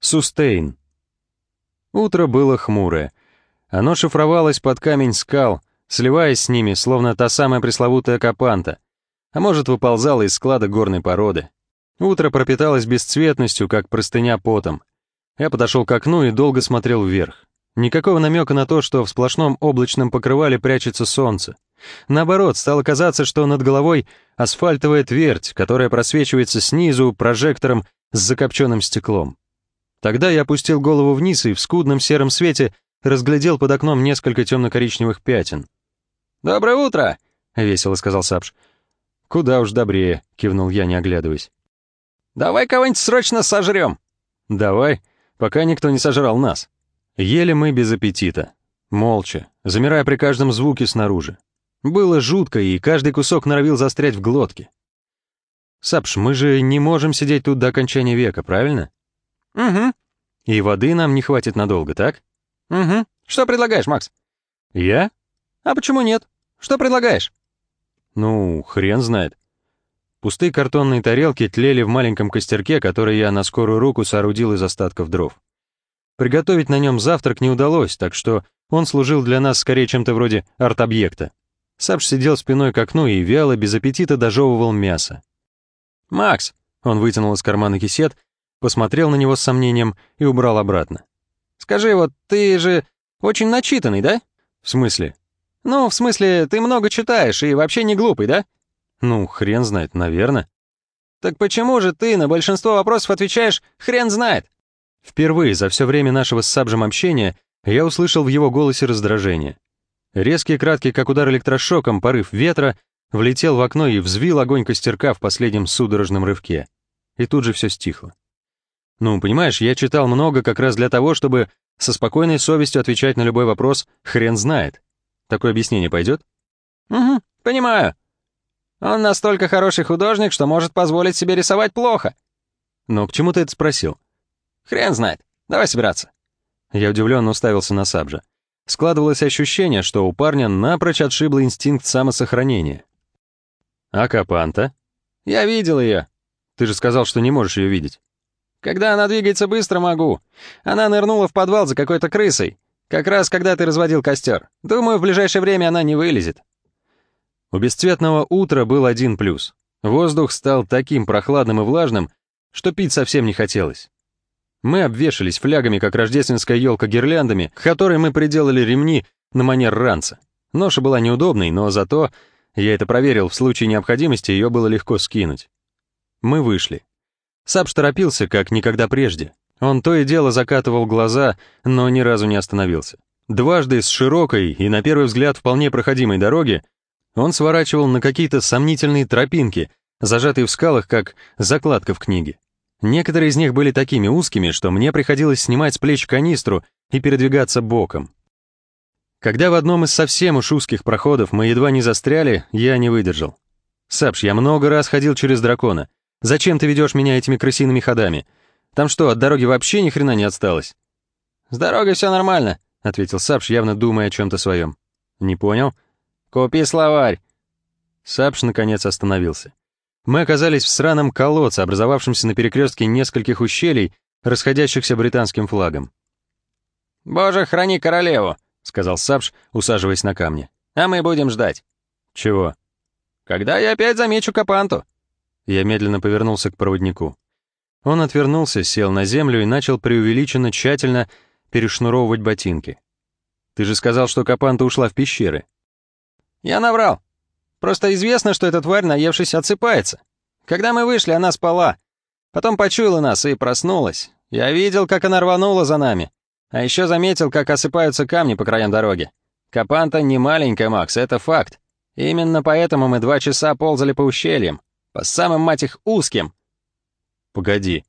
Сустейн. Утро было хмурое. Оно шифровалось под камень скал, сливаясь с ними, словно та самая пресловутая капанта, а может, выползала из склада горной породы. Утро пропиталось бесцветностью, как простыня потом. Я подошел к окну и долго смотрел вверх. Никакого намека на то, что в сплошном облачном покрывале прячется солнце. Наоборот, стало казаться, что над головой асфальтовая твердь, которая просвечивается снизу прожектором с закопченным стеклом. Тогда я опустил голову вниз и в скудном сером свете разглядел под окном несколько темно-коричневых пятен. «Доброе утро!» — весело сказал Сапш. «Куда уж добрее», — кивнул я, не оглядываясь. «Давай кого-нибудь срочно сожрем!» «Давай, пока никто не сожрал нас». Ели мы без аппетита, молча, замирая при каждом звуке снаружи. Было жутко, и каждый кусок норовил застрять в глотке. «Сапш, мы же не можем сидеть тут до окончания века, правильно?» «Угу». «И воды нам не хватит надолго, так?» «Угу. Что предлагаешь, Макс?» «Я?» «А почему нет? Что предлагаешь?» «Ну, хрен знает». Пустые картонные тарелки тлели в маленьком костерке, который я на скорую руку соорудил из остатков дров. Приготовить на нем завтрак не удалось, так что он служил для нас скорее чем-то вроде арт-объекта. Сапш сидел спиной к окну и вяло, без аппетита дожевывал мясо. «Макс!» — он вытянул из кармана кисет, посмотрел на него с сомнением и убрал обратно. «Скажи, вот ты же очень начитанный, да?» «В смысле?» «Ну, в смысле, ты много читаешь и вообще не глупый, да?» «Ну, хрен знает, наверное». «Так почему же ты на большинство вопросов отвечаешь «хрен знает»?» Впервые за все время нашего с Сабжем общения я услышал в его голосе раздражение. Резкий краткий, как удар электрошоком, порыв ветра влетел в окно и взвил огонь костерка в последнем судорожном рывке. И тут же все стихло. Ну, понимаешь, я читал много как раз для того, чтобы со спокойной совестью отвечать на любой вопрос «хрен знает». Такое объяснение пойдет? Угу, понимаю. Он настолько хороший художник, что может позволить себе рисовать плохо. Но к чему ты это спросил? Хрен знает. Давай собираться. Я удивленно уставился на Сабжа. Складывалось ощущение, что у парня напрочь отшибло инстинкт самосохранения. «А Капанта?» «Я видел ее». «Ты же сказал, что не можешь ее видеть». «Когда она двигается быстро, могу. Она нырнула в подвал за какой-то крысой. Как раз когда ты разводил костер. Думаю, в ближайшее время она не вылезет». У бесцветного утра был один плюс. Воздух стал таким прохладным и влажным, что пить совсем не хотелось. Мы обвешались флягами, как рождественская елка гирляндами, к которой мы приделали ремни на манер ранца. Ноша была неудобной, но зато, я это проверил, в случае необходимости ее было легко скинуть. Мы вышли. Сабш торопился, как никогда прежде. Он то и дело закатывал глаза, но ни разу не остановился. Дважды с широкой и, на первый взгляд, вполне проходимой дороги он сворачивал на какие-то сомнительные тропинки, зажатые в скалах, как закладка в книге. Некоторые из них были такими узкими, что мне приходилось снимать с плеч канистру и передвигаться боком. Когда в одном из совсем уж узких проходов мы едва не застряли, я не выдержал. «Сапш, я много раз ходил через дракона. Зачем ты ведешь меня этими крысиными ходами? Там что, от дороги вообще ни хрена не осталось?» «С дорогой все нормально», — ответил Сапш, явно думая о чем-то своем. «Не понял?» «Купи словарь». Сапш наконец остановился. Мы оказались в сраном колодце, образовавшемся на перекрестке нескольких ущелий, расходящихся британским флагом. «Боже, храни королеву», — сказал Сапш, усаживаясь на камне. «А мы будем ждать». «Чего?» «Когда я опять замечу Капанту». Я медленно повернулся к проводнику. Он отвернулся, сел на землю и начал преувеличенно тщательно перешнуровывать ботинки. «Ты же сказал, что Капанта ушла в пещеры». «Я наврал. Просто известно, что эта тварь, наевшись, отсыпается. Когда мы вышли, она спала. Потом почуяла нас и проснулась. Я видел, как она рванула за нами. А еще заметил, как осыпаются камни по краям дороги. Капанта не маленькая, Макс, это факт. Именно поэтому мы два часа ползали по ущельям. По самым, мать их, узким. Погоди.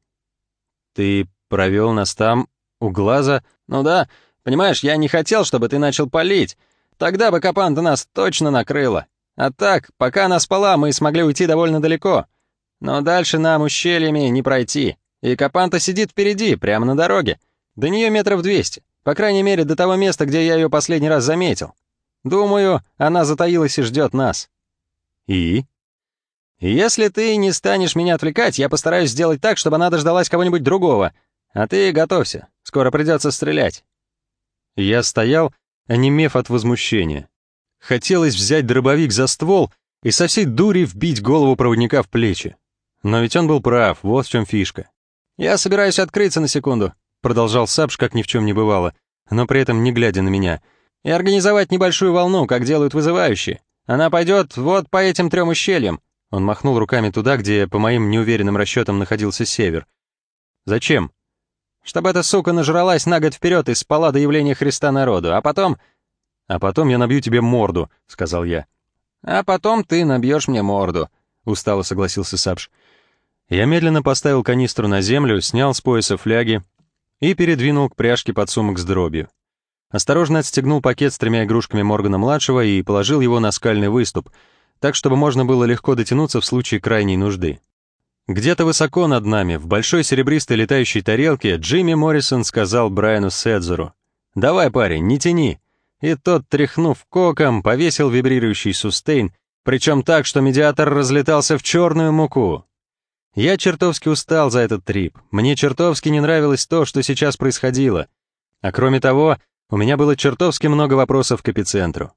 Ты провел нас там, у глаза? Ну да. Понимаешь, я не хотел, чтобы ты начал палить. Тогда бы Капанта нас точно накрыла. А так, пока она спала, мы смогли уйти довольно далеко. Но дальше нам ущельями не пройти. И Капанта сидит впереди, прямо на дороге. До нее метров двести. По крайней мере, до того места, где я ее последний раз заметил. Думаю, она затаилась и ждет нас. И? Если ты не станешь меня отвлекать, я постараюсь сделать так, чтобы она дождалась кого-нибудь другого. А ты готовься, скоро придется стрелять». Я стоял, онемев от возмущения. Хотелось взять дробовик за ствол и со всей дури вбить голову проводника в плечи. Но ведь он был прав, вот в чем фишка. «Я собираюсь открыться на секунду», — продолжал Сапш, как ни в чем не бывало, но при этом не глядя на меня, «и организовать небольшую волну, как делают вызывающие. Она пойдет вот по этим трем ущельям». Он махнул руками туда, где, по моим неуверенным расчетам, находился север. «Зачем?» «Чтобы эта сука нажралась на год вперед и спала до явления Христа народу, а потом...» «А потом я набью тебе морду», — сказал я. «А потом ты набьешь мне морду», — устало согласился Сапш. Я медленно поставил канистру на землю, снял с пояса фляги и передвинул к пряжке подсумок с дробью. Осторожно отстегнул пакет с тремя игрушками Моргана-младшего и положил его на скальный выступ, так, чтобы можно было легко дотянуться в случае крайней нужды. Где-то высоко над нами, в большой серебристой летающей тарелке, Джимми Моррисон сказал Брайану Седзеру, «Давай, парень, не тяни». И тот, тряхнув коком, повесил вибрирующий сустейн, причем так, что медиатор разлетался в черную муку. Я чертовски устал за этот трип. Мне чертовски не нравилось то, что сейчас происходило. А кроме того, у меня было чертовски много вопросов к эпицентру.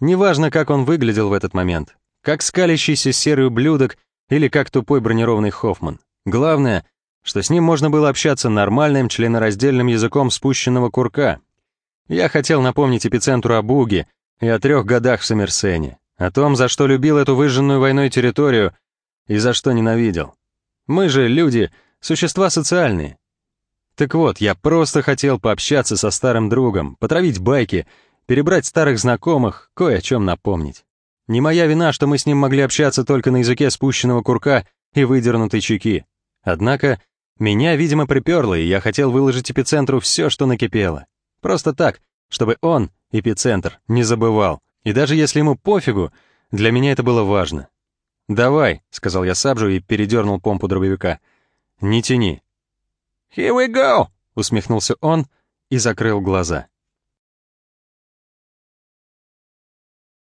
Неважно, как он выглядел в этот момент. Как скалящийся серый ублюдок или как тупой бронированный Хоффман. Главное, что с ним можно было общаться нормальным членораздельным языком спущенного курка. Я хотел напомнить эпицентру о Буге и о трех годах в Сомерсене, о том, за что любил эту выжженную войной территорию и за что ненавидел. Мы же, люди, существа социальные. Так вот, я просто хотел пообщаться со старым другом, потравить байки, перебрать старых знакомых, кое о чем напомнить. Не моя вина, что мы с ним могли общаться только на языке спущенного курка и выдернутой чеки. Однако, меня, видимо, приперло, и я хотел выложить эпицентру все, что накипело. Просто так, чтобы он, эпицентр, не забывал. И даже если ему пофигу, для меня это было важно. «Давай», — сказал я Сабжу и передернул помпу дробовика. «Не тяни». «Here we go!» — усмехнулся он и закрыл глаза.